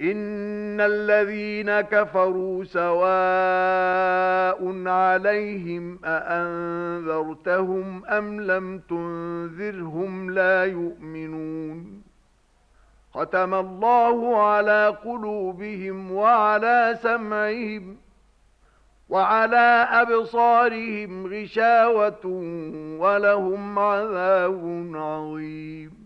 ان الذين كفروا سواء عليهم اانذرتهم ام لم تنذرهم لا يؤمنون ختم الله على قلوبهم وعلى سمعهم وعلى أبصارهم غشاوة ولهم عذاب عظيم